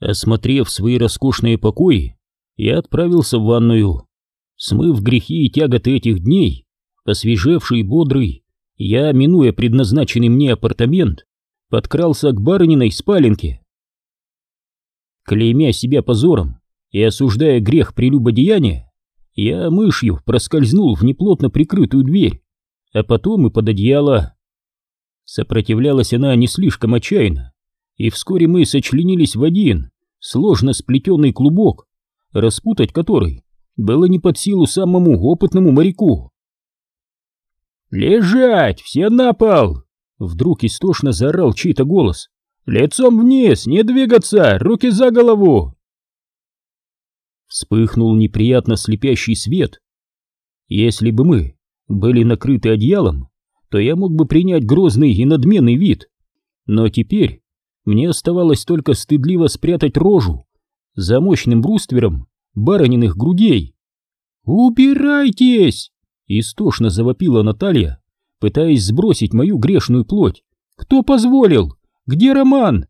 Осмотрев свои роскошные покои, я отправился в ванную. Смыв грехи и тяготы этих дней, посвежевший и бодрый, я, минуя предназначенный мне апартамент, подкрался к барыниной спаленке. Клеймя себя позором и осуждая грех прелюбодеяния, я мышью проскользнул в неплотно прикрытую дверь, а потом и под одеяло. Сопротивлялась она не слишком отчаянно, и вскоре мы сочленились в один, сложно сплетенный клубок, распутать который было не под силу самому опытному моряку. «Лежать! Все на пол!» Вдруг истошно заорал чей-то голос. «Лицом вниз! Не двигаться! Руки за голову!» Вспыхнул неприятно слепящий свет. Если бы мы были накрыты одеялом, то я мог бы принять грозный и надменный вид. Но теперь мне оставалось только стыдливо спрятать рожу за мощным бруствером барониных грудей. «Убирайтесь!» — истошно завопила Наталья, пытаясь сбросить мою грешную плоть. «Кто позволил? Где Роман?»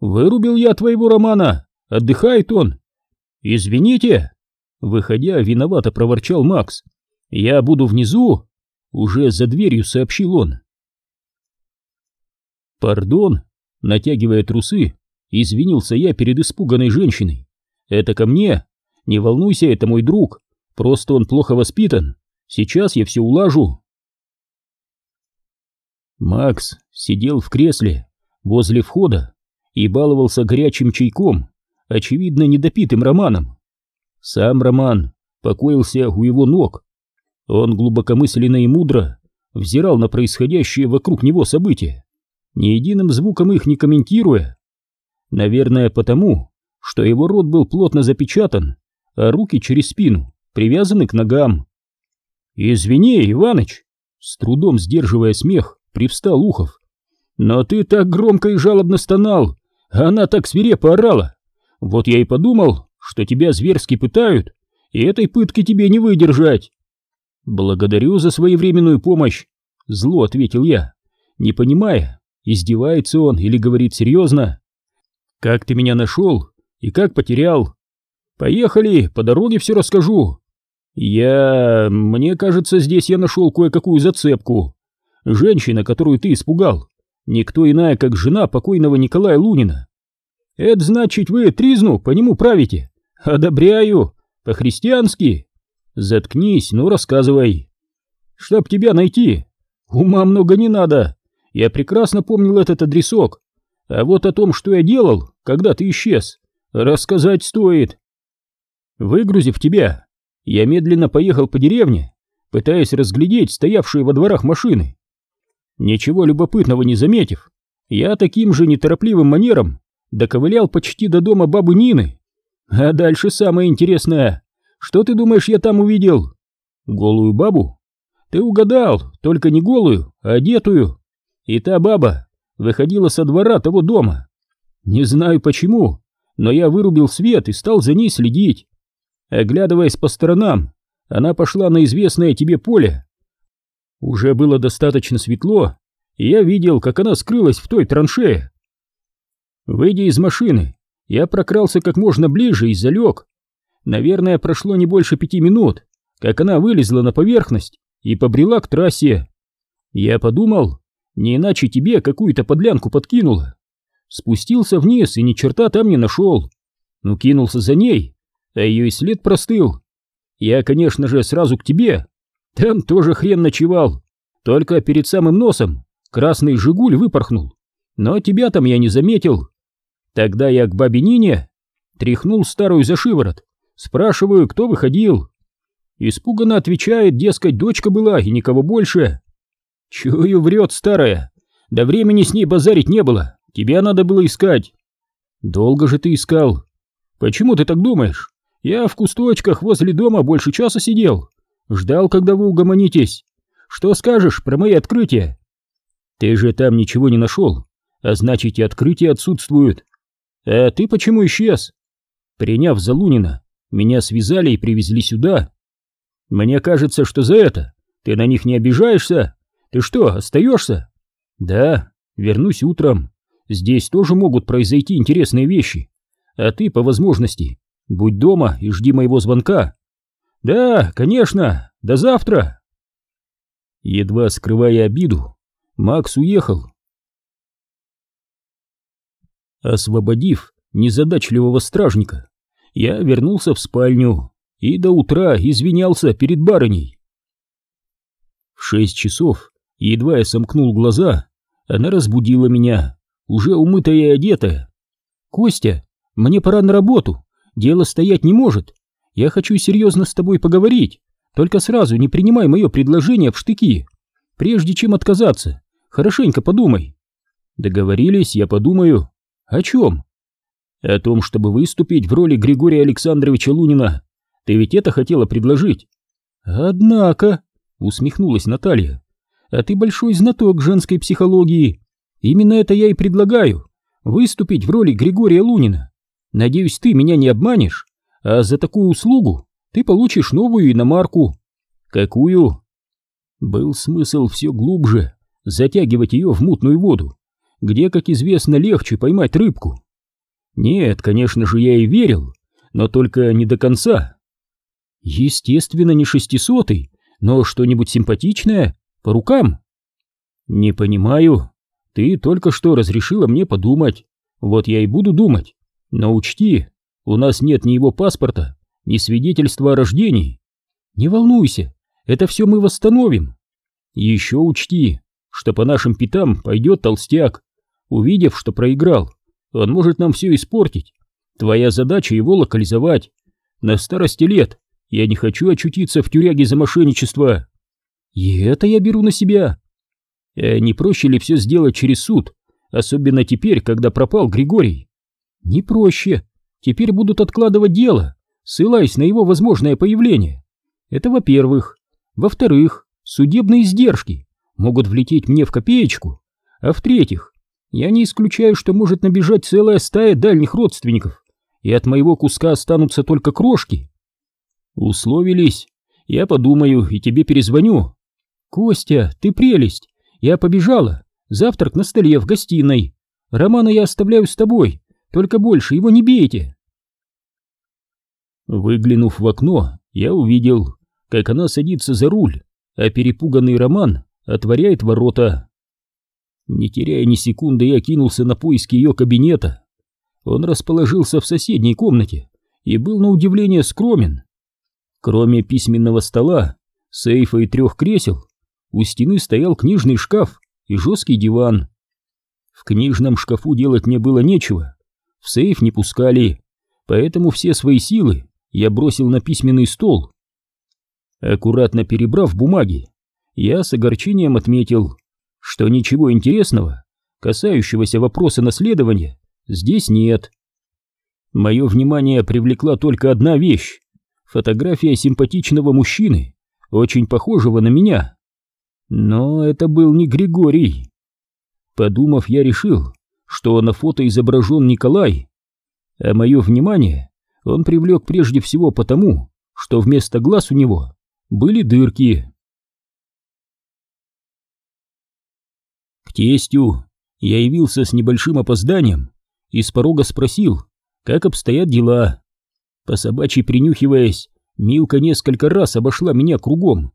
«Вырубил я твоего Романа! Отдыхает он!» «Извините!» Выходя, виновато проворчал Макс. «Я буду внизу!» Уже за дверью сообщил он. «Пардон!» Натягивая трусы, извинился я перед испуганной женщиной. «Это ко мне? Не волнуйся, это мой друг. Просто он плохо воспитан. Сейчас я все улажу». Макс сидел в кресле возле входа и баловался горячим чайком, очевидно недопитым романом. Сам роман покоился у его ног. Он глубокомысленно и мудро взирал на происходящее вокруг него события ни единым звуком их не комментируя. Наверное, потому, что его рот был плотно запечатан, а руки через спину привязаны к ногам. «Извини, Иваныч!» С трудом сдерживая смех, привстал Ухов. «Но ты так громко и жалобно стонал, а она так свирепо орала. Вот я и подумал, что тебя зверски пытают, и этой пытки тебе не выдержать». «Благодарю за своевременную помощь», — зло ответил я, не понимая, Издевается он или говорит серьезно? Как ты меня нашел и как потерял? Поехали, по дороге все расскажу. Я... мне кажется, здесь я нашел кое-какую зацепку. Женщина, которую ты испугал, никто иная, как жена покойного Николая Лунина. Это значит, вы тризну по нему правите? Одобряю, по-христиански. Заткнись, ну рассказывай. Чтоб тебя найти, ума много не надо. Я прекрасно помнил этот адресок. А вот о том, что я делал, когда ты исчез, рассказать стоит. Выгрузив тебя, я медленно поехал по деревне, пытаясь разглядеть стоявшие во дворах машины. Ничего любопытного не заметив, я таким же неторопливым манером доковылял почти до дома бабы Нины. А дальше самое интересное. Что ты думаешь, я там увидел? Голую бабу? Ты угадал, только не голую, а одетую. И та баба выходила со двора того дома. Не знаю почему, но я вырубил свет и стал за ней следить. Оглядываясь по сторонам, она пошла на известное тебе поле. Уже было достаточно светло, и я видел, как она скрылась в той траншее. Выйдя из машины, я прокрался как можно ближе и залег. Наверное, прошло не больше пяти минут, как она вылезла на поверхность и побрела к трассе. Я подумал, не иначе тебе какую-то подлянку подкинула. Спустился вниз и ни черта там не нашел. Ну, кинулся за ней, а ее и след простыл. Я, конечно же, сразу к тебе. Там тоже хрен ночевал. Только перед самым носом красный «Жигуль» выпорхнул. Но тебя там я не заметил. Тогда я к бабе Нине тряхнул старую за шиворот. Спрашиваю, кто выходил. Испуганно отвечает, дескать, дочка была и никого больше. Чую, врет старая. Да времени с ней базарить не было. Тебя надо было искать. Долго же ты искал. Почему ты так думаешь? Я в кусточках возле дома больше часа сидел. Ждал, когда вы угомонитесь. Что скажешь про мои открытия? Ты же там ничего не нашел, а значит и открытия отсутствуют. А ты почему исчез? Приняв за Лунина, меня связали и привезли сюда. Мне кажется, что за это ты на них не обижаешься. Ты что, остаешься? Да, вернусь утром. Здесь тоже могут произойти интересные вещи. а ты, по возможности, будь дома и жди моего звонка. Да, конечно, до завтра. Едва скрывая обиду, Макс уехал. Освободив незадачливого стражника, я вернулся в спальню и до утра извинялся перед барыней. В шесть часов, едва я сомкнул глаза, она разбудила меня, уже умытая и одетая. «Костя, мне пора на работу, дело стоять не может. Я хочу серьезно с тобой поговорить, только сразу не принимай мое предложение в штыки. Прежде чем отказаться, хорошенько подумай». «Договорились, я подумаю». «О чем?» «О том, чтобы выступить в роли Григория Александровича Лунина. Ты ведь это хотела предложить?» «Однако», — усмехнулась Наталья, — «а ты большой знаток женской психологии. Именно это я и предлагаю — выступить в роли Григория Лунина. Надеюсь, ты меня не обманешь, а за такую услугу ты получишь новую иномарку». «Какую?» Был смысл все глубже затягивать ее в мутную воду, где, как известно, легче поймать рыбку. Нет, конечно же, я и верил, но только не до конца. Естественно, не шестисотый, но что-нибудь симпатичное, по рукам. Не понимаю. Ты только что разрешила мне подумать. Вот я и буду думать. Но учти, у нас нет ни его паспорта, ни свидетельства о рождении. Не волнуйся, это все мы восстановим. Еще учти, что по нашим пятам пойдет толстяк. Увидев, что проиграл, он может нам все испортить. Твоя задача его локализовать. На старости лет я не хочу очутиться в тюряге за мошенничество. И это я беру на себя. Э, не проще ли все сделать через суд, особенно теперь, когда пропал Григорий? Не проще. Теперь будут откладывать дело, ссылаясь на его возможное появление. Это во-первых. Во-вторых, судебные издержки могут влететь мне в копеечку. А в-третьих, я не исключаю, что может набежать целая стая дальних родственников, и от моего куска останутся только крошки. Условились. Я подумаю и тебе перезвоню. Костя, ты прелесть. Я побежала. Завтрак на столе в гостиной. Романа я оставляю с тобой. Только больше его не бейте. Выглянув в окно, я увидел, как она садится за руль, а перепуганный Роман отворяет ворота. Не теряя ни секунды, я кинулся на поиски ее кабинета. Он расположился в соседней комнате и был на удивление скромен. Кроме письменного стола, сейфа и трех кресел, у стены стоял книжный шкаф и жесткий диван. В книжном шкафу делать мне было нечего, в сейф не пускали, поэтому все свои силы я бросил на письменный стол. Аккуратно перебрав бумаги, я с огорчением отметил, что ничего интересного, касающегося вопроса наследования, здесь нет. Мое внимание привлекла только одна вещь фотография симпатичного мужчины, очень похожего на меня. Но это был не Григорий. Подумав, я решил, что на фото изображен Николай, а мое внимание он привлек прежде всего потому, что вместо глаз у него были дырки. К тестю я явился с небольшим опозданием и с порога спросил, как обстоят дела. По собачьи принюхиваясь, Милка несколько раз обошла меня кругом.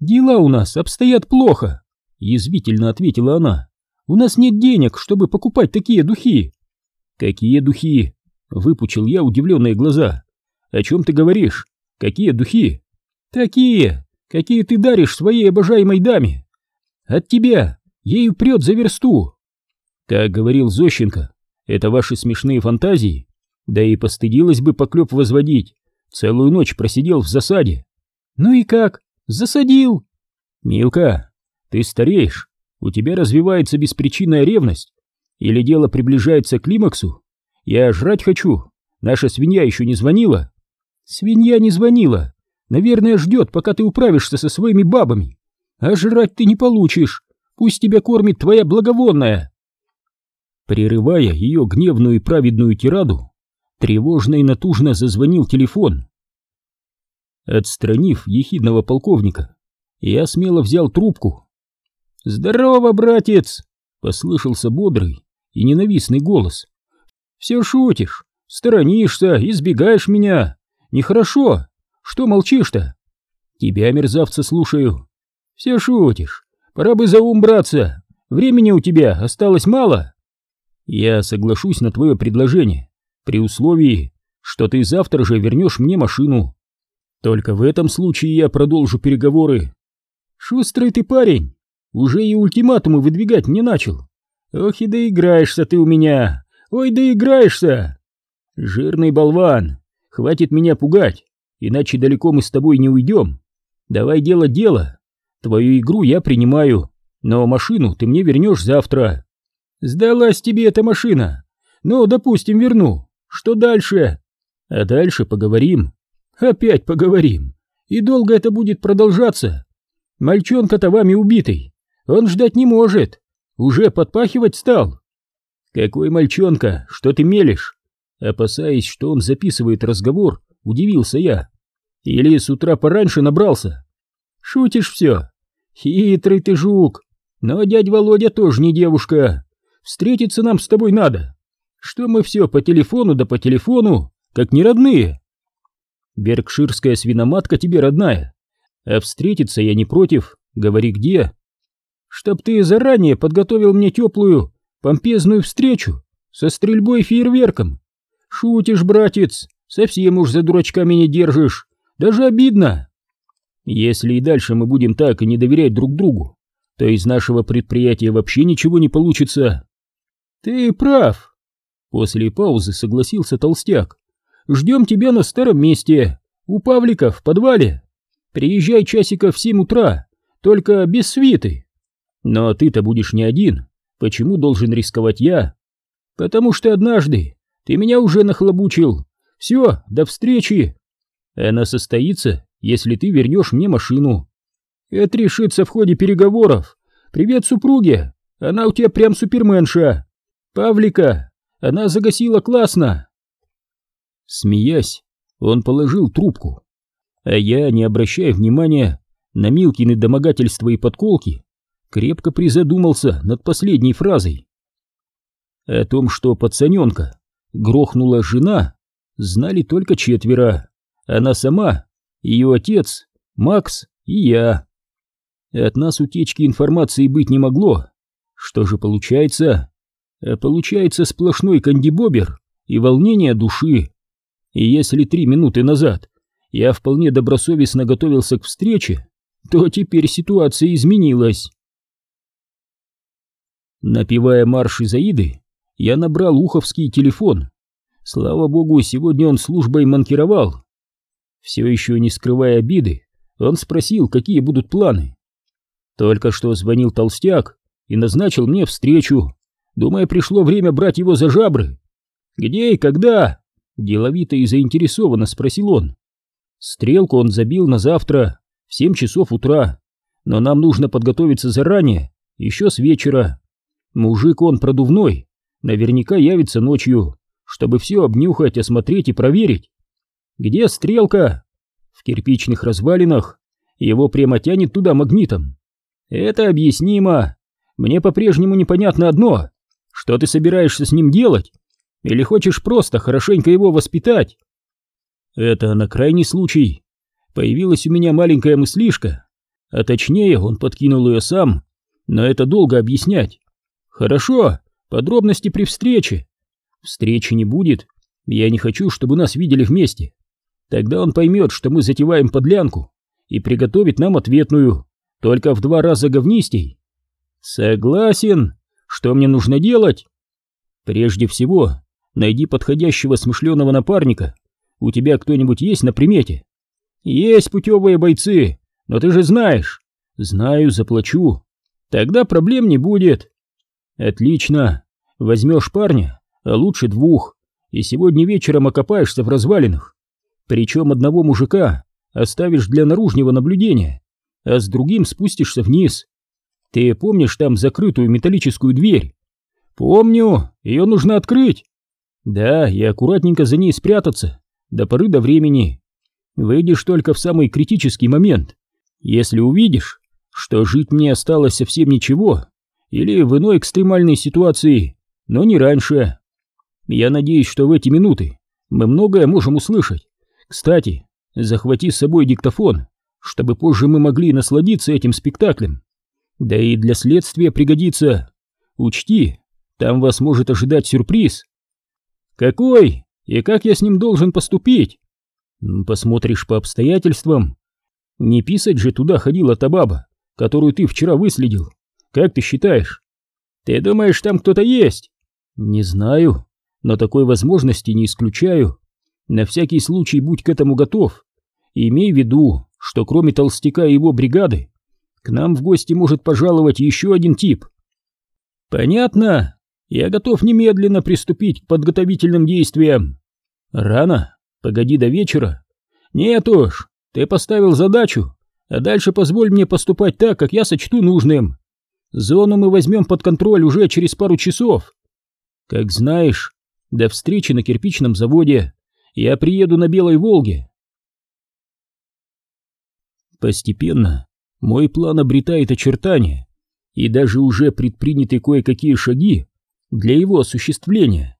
«Дела у нас обстоят плохо», — язвительно ответила она. «У нас нет денег, чтобы покупать такие духи». «Какие духи?» — выпучил я удивленные глаза. «О чем ты говоришь? Какие духи?» «Такие, какие ты даришь своей обожаемой даме. От тебя ею прет за версту». Как говорил Зощенко, это ваши смешные фантазии. Да и постыдилась бы поклеп возводить. Целую ночь просидел в засаде. Ну и как? Засадил? Милка, ты стареешь. У тебя развивается беспричинная ревность. Или дело приближается к климаксу? Я жрать хочу. Наша свинья еще не звонила. Свинья не звонила. Наверное, ждет, пока ты управишься со своими бабами. А жрать ты не получишь. Пусть тебя кормит твоя благовонная. Прерывая ее гневную и праведную тираду, Тревожно и натужно зазвонил телефон. Отстранив ехидного полковника, я смело взял трубку. «Здорово, братец!» — послышался бодрый и ненавистный голос. «Все шутишь. Сторонишься, избегаешь меня. Нехорошо. Что молчишь-то? Тебя, мерзавца, слушаю. Все шутишь. Пора бы за ум браться. Времени у тебя осталось мало. Я соглашусь на твое предложение, при условии, что ты завтра же вернешь мне машину. Только в этом случае я продолжу переговоры. Шустрый ты парень, уже и ультиматумы выдвигать не начал. Ох и доиграешься ты у меня, ой, доиграешься. Жирный болван, хватит меня пугать, иначе далеко мы с тобой не уйдем. Давай делать дело. Твою игру я принимаю, но машину ты мне вернешь завтра. Сдалась тебе эта машина. Ну, допустим, верну. Что дальше? А дальше поговорим. Опять поговорим. И долго это будет продолжаться. Мальчонка-то вами убитый. Он ждать не может. Уже подпахивать стал. Какой мальчонка? Что ты мелешь? Опасаясь, что он записывает разговор, удивился я. Или с утра пораньше набрался? Шутишь все? Хитрый ты жук. Но дядь Володя тоже не девушка. Встретиться нам с тобой надо. Что мы все по телефону да по телефону, как не родные. Беркширская свиноматка тебе родная. А встретиться я не против, говори где. Чтоб ты заранее подготовил мне теплую, помпезную встречу со стрельбой и фейерверком. Шутишь, братец, совсем уж за дурачками не держишь, даже обидно. Если и дальше мы будем так и не доверять друг другу, то из нашего предприятия вообще ничего не получится. Ты прав. После паузы согласился толстяк. Ждем тебя на старом месте, у Павлика в подвале. Приезжай часиков в семь утра, только без свиты. Но ты-то будешь не один. Почему должен рисковать я? Потому что однажды ты меня уже нахлобучил. Все, до встречи. Она состоится, если ты вернешь мне машину. Это решится в ходе переговоров. Привет супруге, она у тебя прям суперменша. Павлика, она загасила классно. Смеясь, он положил трубку, а я, не обращая внимания на Милкины домогательства и подколки, крепко призадумался над последней фразой. О том, что пацаненка грохнула жена, знали только четверо. Она сама, ее отец, Макс и я. От нас утечки информации быть не могло. Что же получается? А получается сплошной кандибобер и волнение души. И если три минуты назад я вполне добросовестно готовился к встрече, то теперь ситуация изменилась. Напевая марш Изаиды, я набрал уховский телефон. Слава богу, сегодня он службой манкировал. Все еще не скрывая обиды, он спросил, какие будут планы. Только что звонил толстяк и назначил мне встречу, думая, пришло время брать его за жабры. «Где и когда?» — деловито и заинтересованно спросил он. Стрелку он забил на завтра, в семь часов утра, но нам нужно подготовиться заранее, еще с вечера. Мужик он продувной, наверняка явится ночью, чтобы все обнюхать, осмотреть и проверить. Где стрелка? В кирпичных развалинах. Его прямо тянет туда магнитом. Это объяснимо. Мне по-прежнему непонятно одно. Что ты собираешься с ним делать? Или хочешь просто хорошенько его воспитать? Это на крайний случай. Появилась у меня маленькая мыслишка. А точнее, он подкинул ее сам. Но это долго объяснять. Хорошо, подробности при встрече. Встречи не будет. Я не хочу, чтобы нас видели вместе. Тогда он поймет, что мы затеваем подлянку и приготовит нам ответную, только в два раза говнистей. Согласен. Что мне нужно делать? Прежде всего, найди подходящего смышленого напарника. У тебя кто-нибудь есть на примете? Есть путевые бойцы, но ты же знаешь. Знаю, заплачу. Тогда проблем не будет. Отлично. Возьмешь парня, а лучше двух, и сегодня вечером окопаешься в развалинах. Причем одного мужика оставишь для наружного наблюдения, а с другим спустишься вниз. Ты помнишь там закрытую металлическую дверь? Помню, ее нужно открыть. Да, и аккуратненько за ней спрятаться, до поры до времени. Выйдешь только в самый критический момент. Если увидишь, что жить мне осталось совсем ничего, или в иной экстремальной ситуации, но не раньше. Я надеюсь, что в эти минуты мы многое можем услышать. Кстати, захвати с собой диктофон, чтобы позже мы могли насладиться этим спектаклем. Да и для следствия пригодится. Учти, там вас может ожидать сюрприз. Какой? И как я с ним должен поступить? Посмотришь по обстоятельствам. Не писать же туда ходила та баба, которую ты вчера выследил. Как ты считаешь? Ты думаешь, там кто-то есть? Не знаю, но такой возможности не исключаю. На всякий случай будь к этому готов. Имей в виду, что кроме толстяка и его бригады, к нам в гости может пожаловать еще один тип. Понятно. Я готов немедленно приступить к подготовительным действиям. Рано. Погоди до вечера. Нет уж, ты поставил задачу, а дальше позволь мне поступать так, как я сочту нужным. Зону мы возьмем под контроль уже через пару часов. Как знаешь, до встречи на кирпичном заводе. Я приеду на Белой Волге. Постепенно мой план обретает очертания, и даже уже предприняты кое-какие шаги для его осуществления.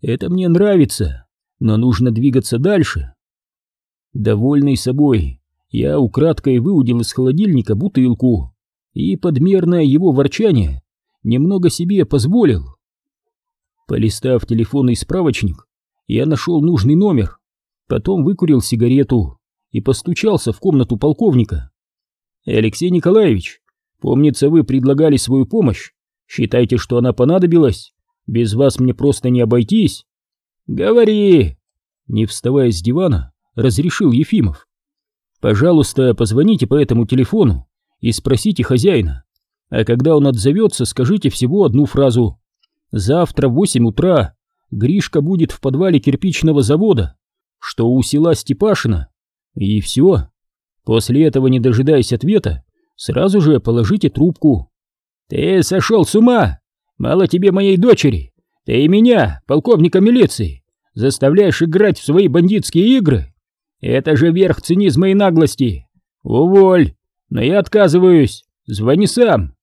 Это мне нравится, но нужно двигаться дальше. Довольный собой, я украдкой выудил из холодильника бутылку и подмерное его ворчание немного себе позволил. Полистав телефонный справочник, я нашел нужный номер, потом выкурил сигарету и постучался в комнату полковника. «Алексей Николаевич, помнится, вы предлагали свою помощь. Считайте, что она понадобилась? Без вас мне просто не обойтись». «Говори!» Не вставая с дивана, разрешил Ефимов. «Пожалуйста, позвоните по этому телефону и спросите хозяина. А когда он отзовется, скажите всего одну фразу. Завтра в восемь утра Гришка будет в подвале кирпичного завода, что у села Степашина. И все. После этого, не дожидаясь ответа, сразу же положите трубку. Ты сошел с ума? Мало тебе моей дочери. Ты и меня, полковника милиции, заставляешь играть в свои бандитские игры. Это же верх цинизма и наглости. Уволь, но я отказываюсь. Звони сам.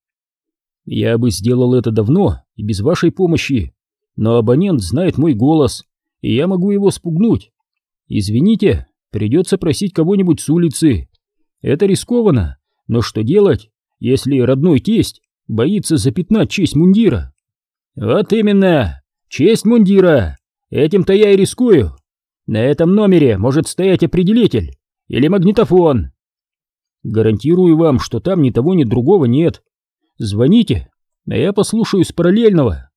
Я бы сделал это давно и без вашей помощи, но абонент знает мой голос, и я могу его спугнуть. Извините, придется просить кого-нибудь с улицы. Это рискованно, но что делать, если родной тесть боится запятнать честь мундира? Вот именно, честь мундира. Этим-то я и рискую. На этом номере может стоять определитель или магнитофон. Гарантирую вам, что там ни того, ни другого нет. Звоните, а я послушаю с параллельного.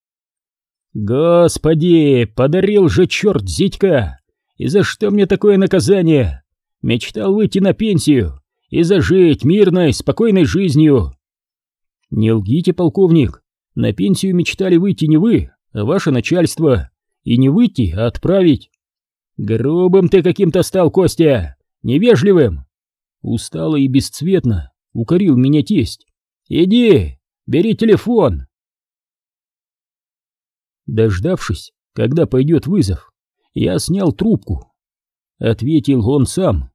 Господи, подарил же черт зятька! И за что мне такое наказание? Мечтал выйти на пенсию и зажить мирной, спокойной жизнью. Не лгите, полковник, на пенсию мечтали выйти не вы, а ваше начальство. И не выйти, а отправить. Грубым ты каким-то стал, Костя, невежливым. Устало и бесцветно укорил меня тесть. Иди, бери телефон. Дождавшись, когда пойдет вызов, я снял трубку. Ответил он сам.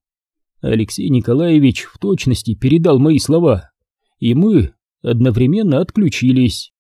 Алексей Николаевич в точности передал мои слова, и мы одновременно отключились.